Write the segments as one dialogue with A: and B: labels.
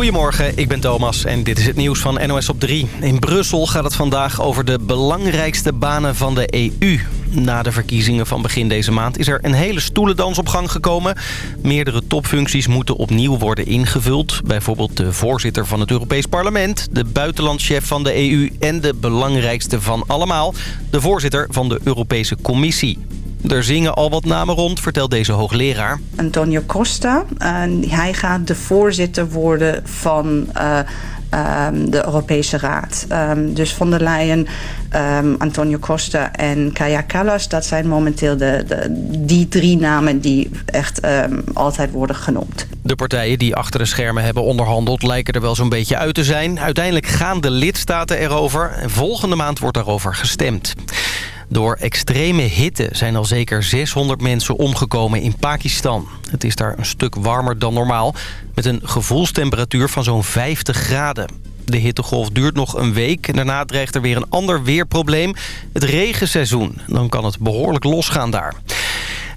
A: Goedemorgen, ik ben Thomas en dit is het nieuws van NOS op 3. In Brussel gaat het vandaag over de belangrijkste banen van de EU. Na de verkiezingen van begin deze maand is er een hele stoelendans op gang gekomen. Meerdere topfuncties moeten opnieuw worden ingevuld. Bijvoorbeeld de voorzitter van het Europees Parlement... de buitenlandchef van de EU en de belangrijkste van allemaal... de voorzitter van de Europese Commissie. Er zingen al wat namen rond, vertelt deze hoogleraar.
B: Antonio Costa. Hij gaat de voorzitter worden van uh, um, de Europese Raad. Um, dus von der Leyen, um, Antonio Costa en Kaya Kallas... dat zijn momenteel de, de, die drie namen die echt altijd worden genoemd.
A: De partijen die achter de schermen hebben onderhandeld... lijken er wel zo'n beetje uit te zijn. Uiteindelijk gaan de lidstaten erover. En volgende maand wordt daarover gestemd. Door extreme hitte zijn al zeker 600 mensen omgekomen in Pakistan. Het is daar een stuk warmer dan normaal, met een gevoelstemperatuur van zo'n 50 graden. De hittegolf duurt nog een week en daarna dreigt er weer een ander weerprobleem. Het regenseizoen. Dan kan het behoorlijk losgaan daar.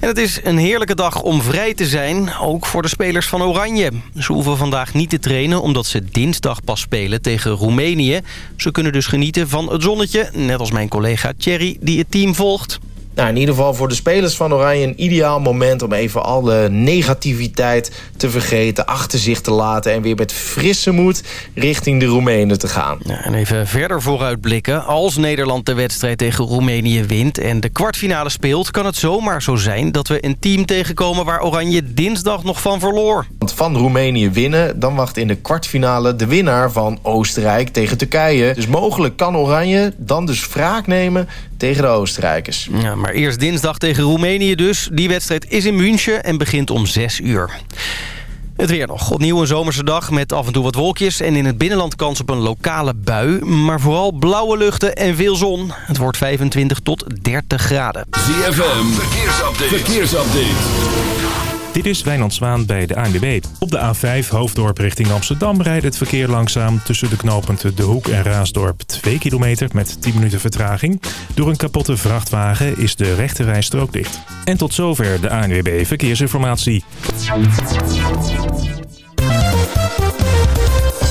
A: En het is een heerlijke dag om vrij te zijn, ook voor de spelers van Oranje. Ze hoeven vandaag niet te trainen omdat ze dinsdag pas spelen tegen Roemenië. Ze kunnen dus genieten van het zonnetje, net als mijn collega Thierry die het team volgt.
C: Nou, in ieder geval voor de spelers van Oranje een ideaal moment... om even alle negativiteit te vergeten, achter zich te laten... en weer met frisse moed richting de Roemenen te gaan.
A: Ja, en even verder vooruitblikken. Als Nederland de wedstrijd tegen Roemenië wint... en de kwartfinale speelt, kan het zomaar zo zijn... dat we een team tegenkomen waar Oranje dinsdag nog van verloor.
C: Want van Roemenië winnen, dan wacht in de kwartfinale... de winnaar van Oostenrijk tegen Turkije. Dus mogelijk kan Oranje dan dus wraak nemen tegen de Oostenrijkers.
A: Ja, maar eerst dinsdag tegen Roemenië dus. Die wedstrijd is in München en begint om 6 uur. Het weer nog. Opnieuw een zomerse dag met af en toe wat wolkjes... en in het binnenland kans op een lokale bui. Maar vooral blauwe luchten en veel zon. Het wordt 25 tot 30 graden.
D: ZFM, verkeersupdate. verkeersupdate.
E: Dit is Wijnand Zwaan bij de ANWB. Op de A5 Hoofddorp richting Amsterdam rijdt het verkeer langzaam... tussen de knooppunten De Hoek en Raasdorp 2 kilometer met 10 minuten vertraging. Door een kapotte vrachtwagen is de rechterrijstrook dicht. En tot zover de ANWB Verkeersinformatie.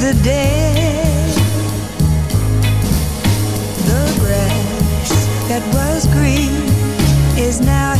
F: The day. The grass that was green is now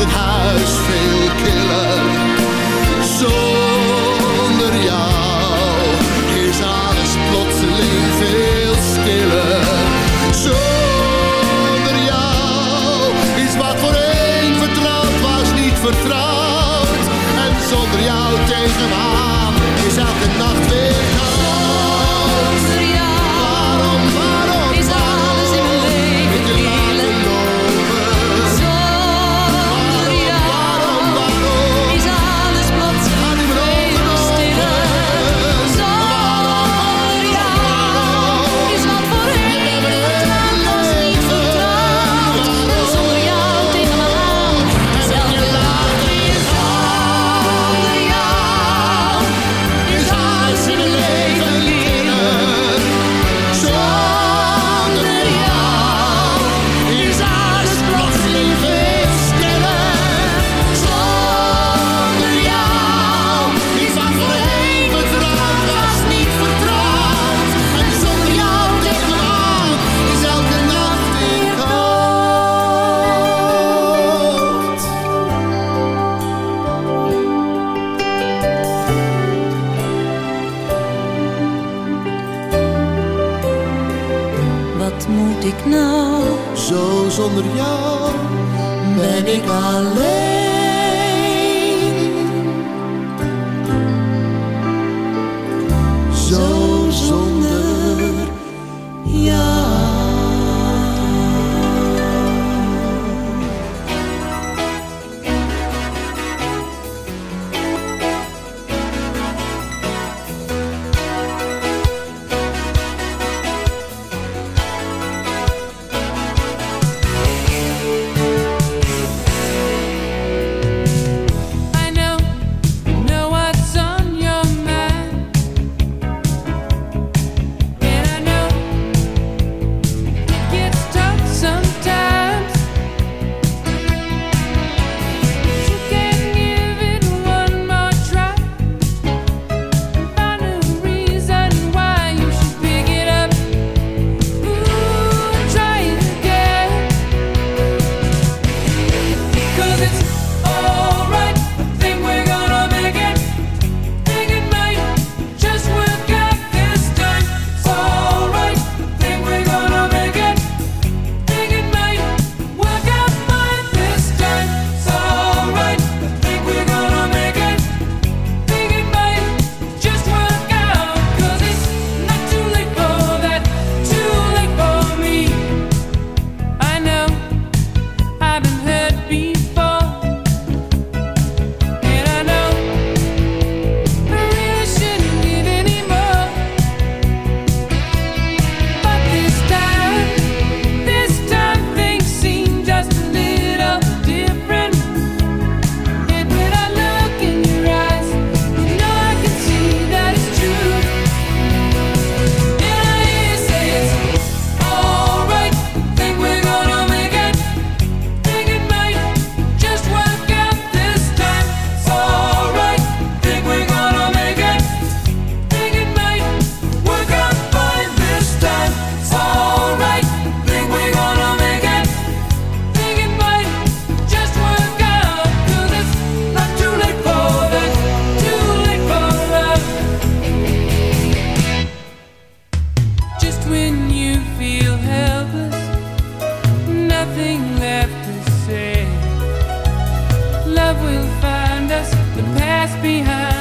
G: in het huis veel killer. Zonder jou is alles plotseling veel stiller. Zonder jou is wat voor een vertrouwd was niet vertrouwd. En zonder jou tegen
H: haar. nothing left to say. Love will find us, the past behind.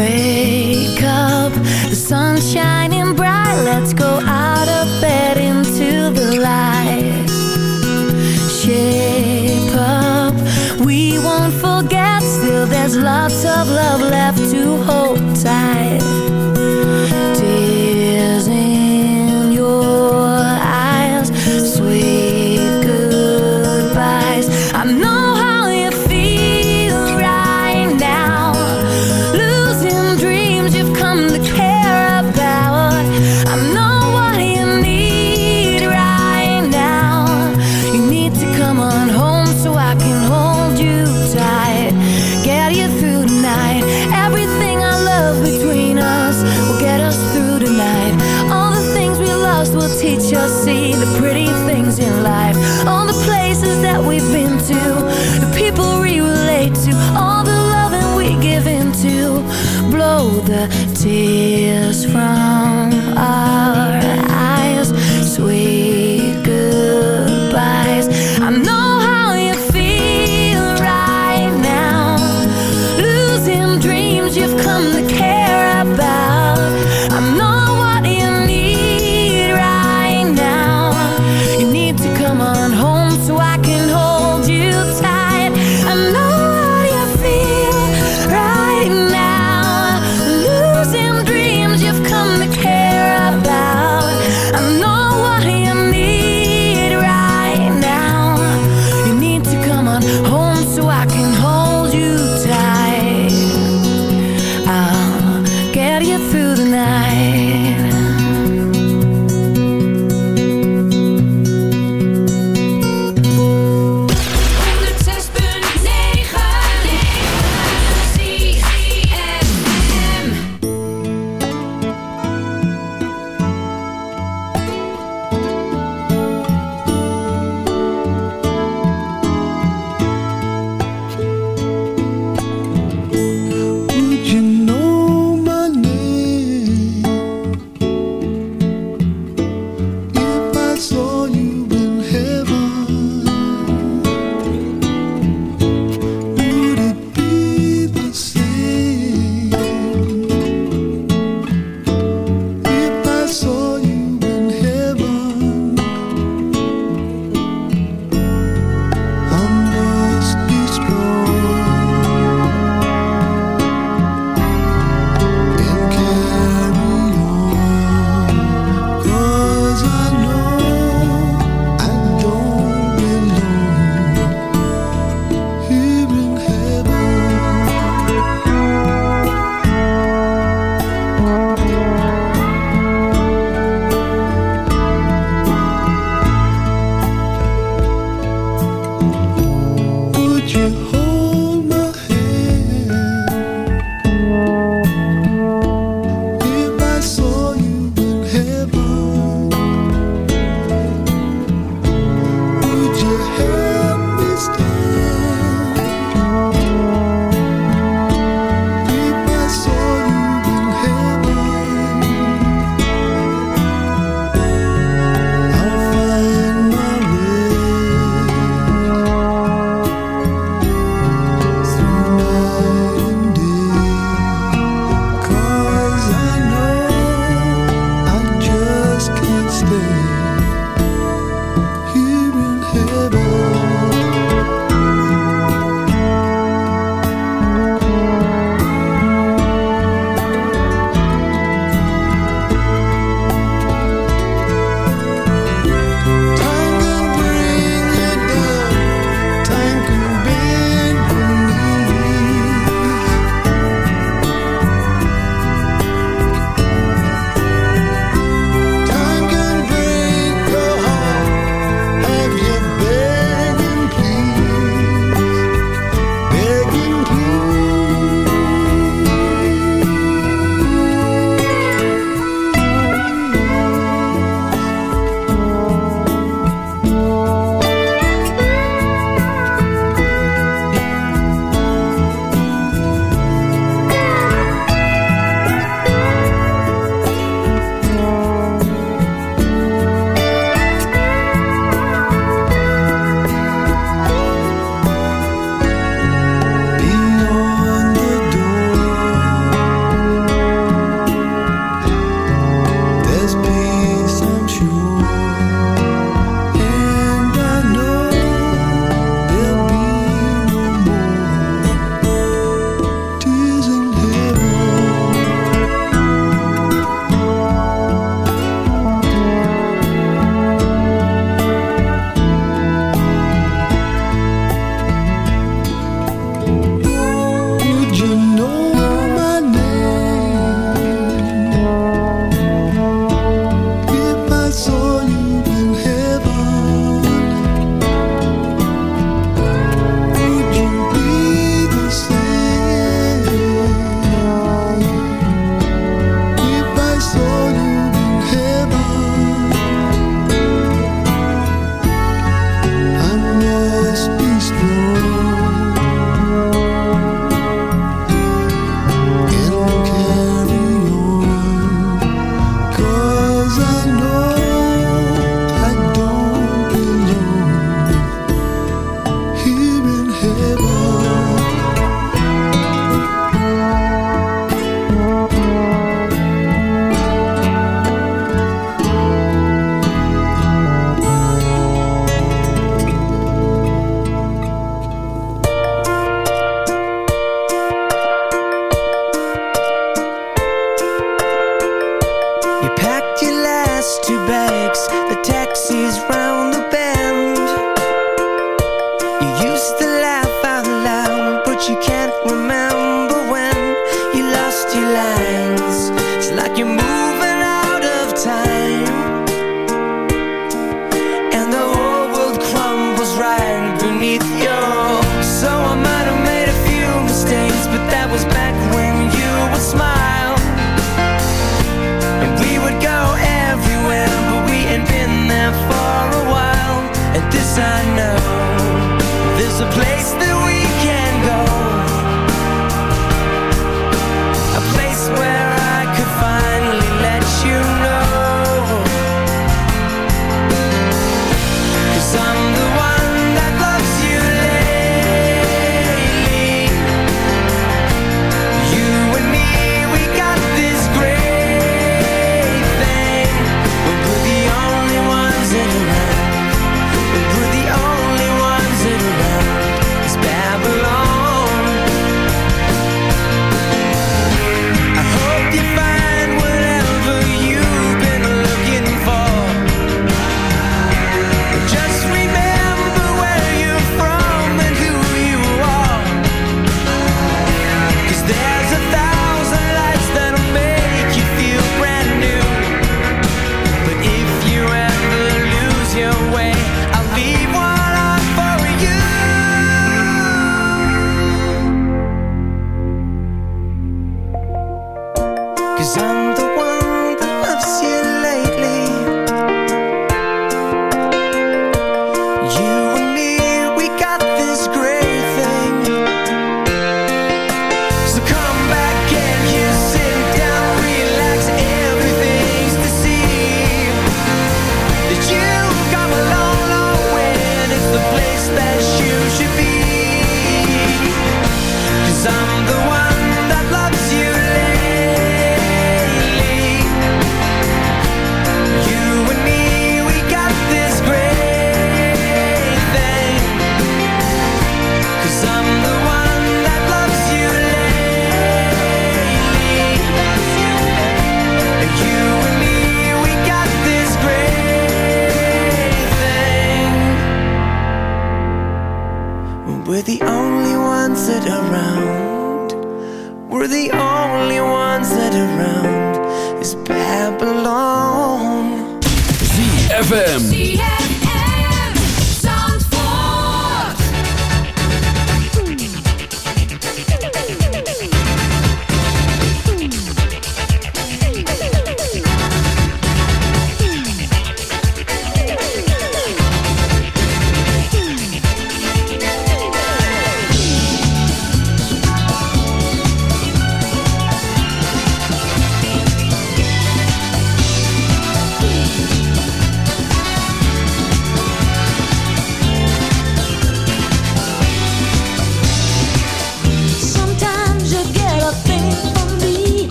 I: wake up. The sun shining bright. Let's go out of bed into the light. Shape up. We won't forget. Still there's lots of love left to hold.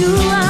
I: You
J: are.